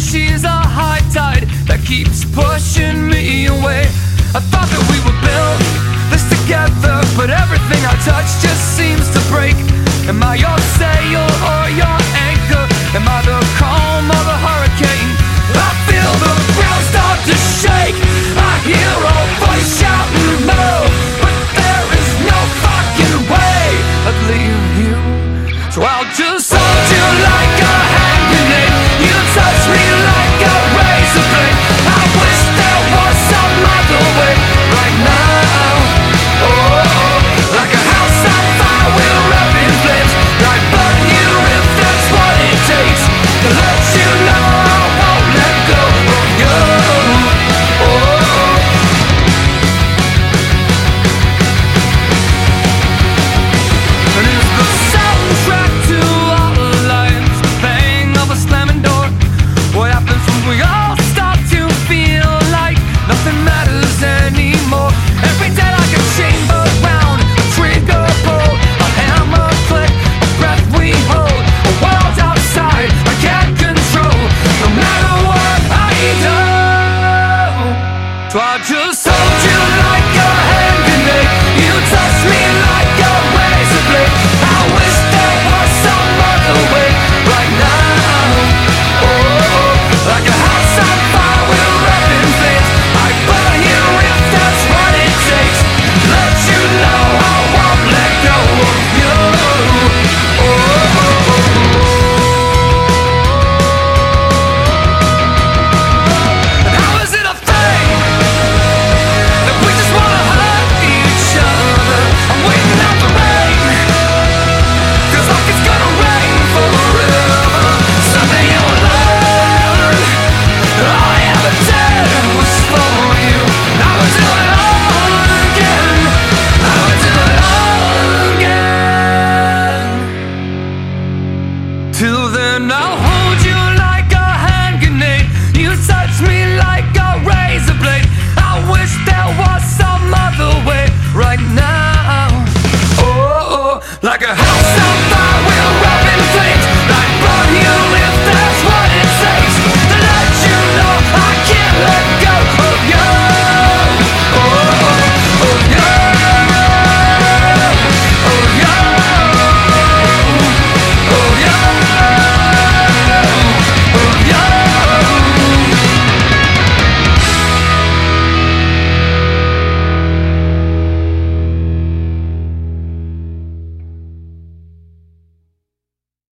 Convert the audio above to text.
she's a high tide that keeps pushing me away. I thought that we would build this together, but everything I touch just seems to break. Am I your sail or your anchor? Am I the calm of a hurricane? I feel the ground start to shake. I hear a voice shouting no, but there is no fucking way I'd leave you. So I'll just. sold you like a hand grenade. You touched me.